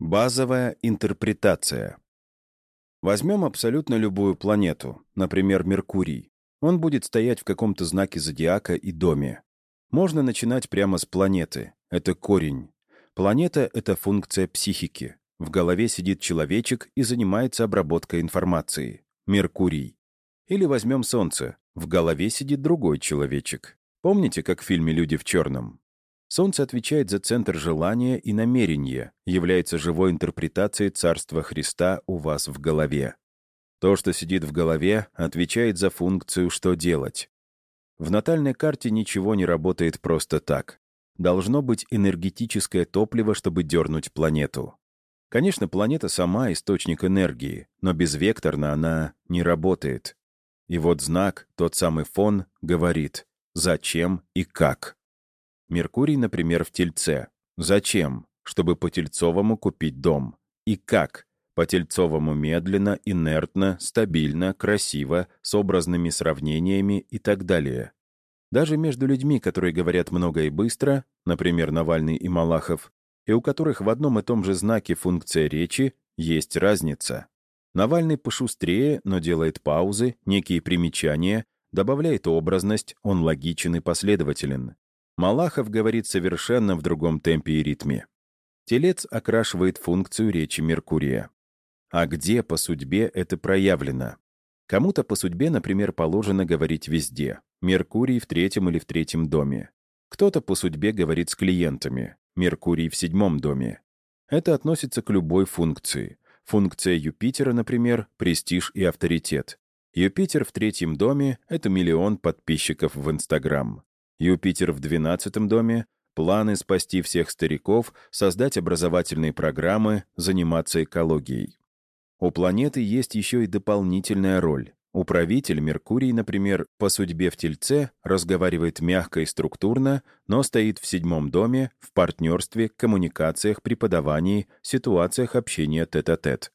Базовая интерпретация. Возьмем абсолютно любую планету, например, Меркурий. Он будет стоять в каком-то знаке зодиака и доме. Можно начинать прямо с планеты. Это корень. Планета — это функция психики. В голове сидит человечек и занимается обработкой информации. Меркурий. Или возьмем Солнце. В голове сидит другой человечек. Помните, как в фильме «Люди в черном»? Солнце отвечает за центр желания и намерения, является живой интерпретацией Царства Христа у вас в голове. То, что сидит в голове, отвечает за функцию «что делать». В натальной карте ничего не работает просто так. Должно быть энергетическое топливо, чтобы дернуть планету. Конечно, планета сама источник энергии, но безвекторно она не работает. И вот знак, тот самый фон, говорит, зачем и как. Меркурий, например, в Тельце. Зачем? Чтобы по Тельцовому купить дом. И как? По Тельцовому медленно, инертно, стабильно, красиво, с образными сравнениями и так далее. Даже между людьми, которые говорят много и быстро, например, Навальный и Малахов, и у которых в одном и том же знаке функция речи, есть разница. Навальный пошустрее, но делает паузы, некие примечания, добавляет образность, он логичен и последователен. Малахов говорит совершенно в другом темпе и ритме. Телец окрашивает функцию речи Меркурия. А где по судьбе это проявлено? Кому-то по судьбе, например, положено говорить везде. Меркурий в третьем или в третьем доме. Кто-то по судьбе говорит с клиентами. Меркурий в седьмом доме. Это относится к любой функции. Функция Юпитера, например, престиж и авторитет. Юпитер в третьем доме — это миллион подписчиков в Инстаграм. Юпитер в 12 доме, планы спасти всех стариков, создать образовательные программы, заниматься экологией. У планеты есть еще и дополнительная роль. Управитель Меркурий, например, по судьбе в Тельце разговаривает мягко и структурно, но стоит в седьмом доме, в партнерстве, коммуникациях, преподавании, ситуациях общения тет-а-тет. -тет.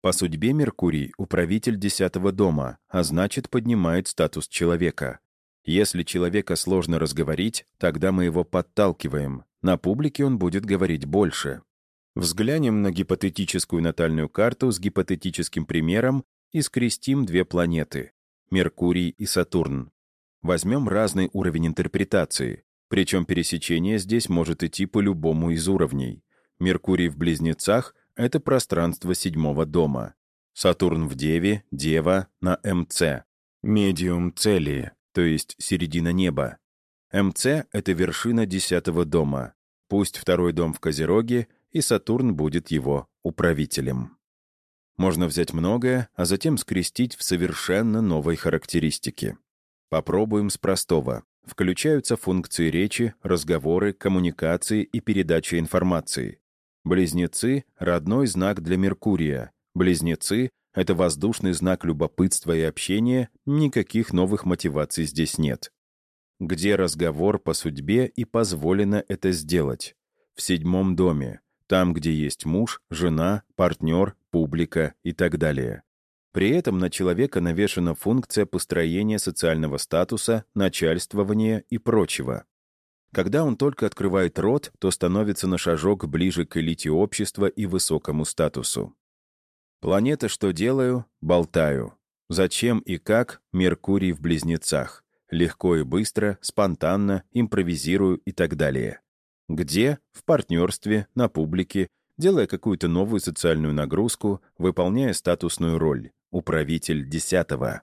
По судьбе Меркурий — управитель десятого дома, а значит, поднимает статус человека. Если человека сложно разговорить, тогда мы его подталкиваем. На публике он будет говорить больше. Взглянем на гипотетическую натальную карту с гипотетическим примером и скрестим две планеты — Меркурий и Сатурн. Возьмем разный уровень интерпретации, причем пересечение здесь может идти по любому из уровней. Меркурий в Близнецах — это пространство седьмого дома. Сатурн в Деве, Дева на МЦ. Медиум цели то есть середина неба. МЦ — это вершина десятого дома. Пусть второй дом в Козероге, и Сатурн будет его управителем. Можно взять многое, а затем скрестить в совершенно новой характеристике. Попробуем с простого. Включаются функции речи, разговоры, коммуникации и передача информации. Близнецы — родной знак для Меркурия. Близнецы это воздушный знак любопытства и общения, никаких новых мотиваций здесь нет. Где разговор по судьбе и позволено это сделать? В седьмом доме, там, где есть муж, жена, партнер, публика и так далее. При этом на человека навешена функция построения социального статуса, начальствования и прочего. Когда он только открывает рот, то становится на шажок ближе к элите общества и высокому статусу. Планета «Что делаю?» Болтаю. Зачем и как? Меркурий в близнецах. Легко и быстро, спонтанно, импровизирую и так далее. Где? В партнерстве, на публике, делая какую-то новую социальную нагрузку, выполняя статусную роль. Управитель десятого.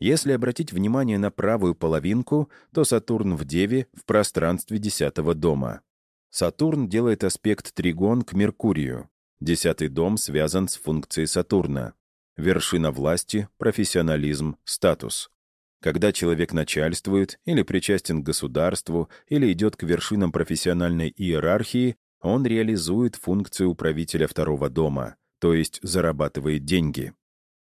Если обратить внимание на правую половинку, то Сатурн в Деве в пространстве десятого дома. Сатурн делает аспект тригон к Меркурию, Десятый дом связан с функцией Сатурна. Вершина власти, профессионализм, статус. Когда человек начальствует или причастен к государству, или идет к вершинам профессиональной иерархии, он реализует функцию управителя второго дома, то есть зарабатывает деньги.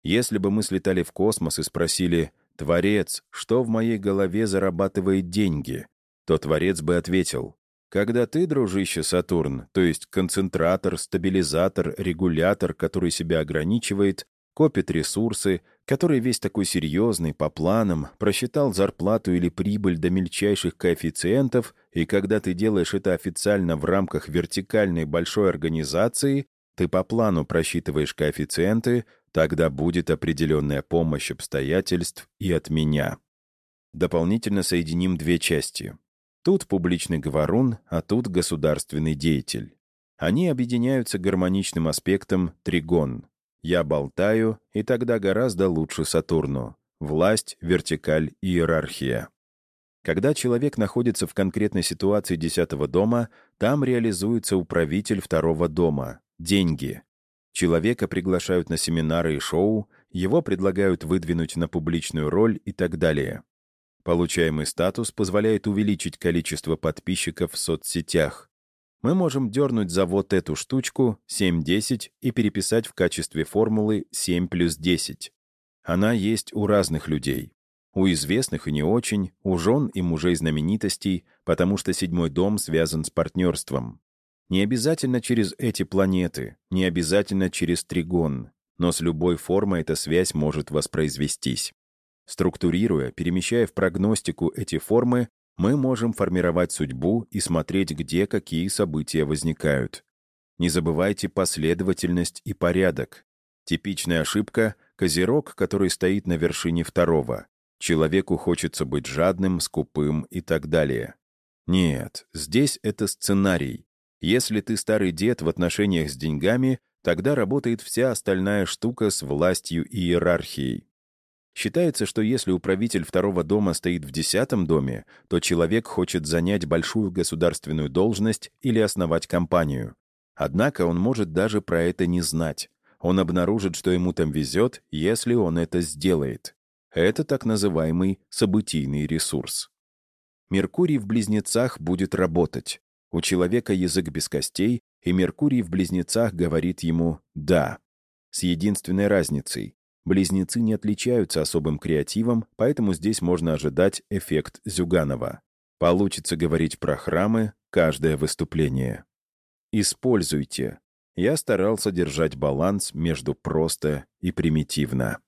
Если бы мы слетали в космос и спросили «Творец, что в моей голове зарабатывает деньги?», то Творец бы ответил когда ты, дружище Сатурн, то есть концентратор, стабилизатор, регулятор, который себя ограничивает, копит ресурсы, который весь такой серьезный, по планам, просчитал зарплату или прибыль до мельчайших коэффициентов, и когда ты делаешь это официально в рамках вертикальной большой организации, Ты по плану просчитываешь коэффициенты, тогда будет определенная помощь обстоятельств и от меня. Дополнительно соединим две части. Тут публичный говорун, а тут государственный деятель. Они объединяются гармоничным аспектом тригон. Я болтаю, и тогда гораздо лучше Сатурну. Власть, вертикаль, иерархия. Когда человек находится в конкретной ситуации десятого дома, там реализуется управитель второго дома — деньги. Человека приглашают на семинары и шоу, его предлагают выдвинуть на публичную роль и так далее. Получаемый статус позволяет увеличить количество подписчиков в соцсетях. Мы можем дернуть за вот эту штучку 7-10 и переписать в качестве формулы 7 плюс 10. Она есть у разных людей. У известных и не очень, у жен и мужей знаменитостей, потому что седьмой дом связан с партнерством. Не обязательно через эти планеты, не обязательно через тригон, но с любой формой эта связь может воспроизвестись. Структурируя, перемещая в прогностику эти формы, мы можем формировать судьбу и смотреть, где какие события возникают. Не забывайте последовательность и порядок. Типичная ошибка — козерог, который стоит на вершине второго. Человеку хочется быть жадным, скупым и так далее. Нет, здесь это сценарий. Если ты старый дед в отношениях с деньгами, тогда работает вся остальная штука с властью и иерархией. Считается, что если управитель второго дома стоит в десятом доме, то человек хочет занять большую государственную должность или основать компанию. Однако он может даже про это не знать. Он обнаружит, что ему там везет, если он это сделает. Это так называемый событийный ресурс. Меркурий в близнецах будет работать. У человека язык без костей, и Меркурий в близнецах говорит ему «да». С единственной разницей. Близнецы не отличаются особым креативом, поэтому здесь можно ожидать эффект Зюганова. Получится говорить про храмы каждое выступление. Используйте. Я старался держать баланс между просто и примитивно.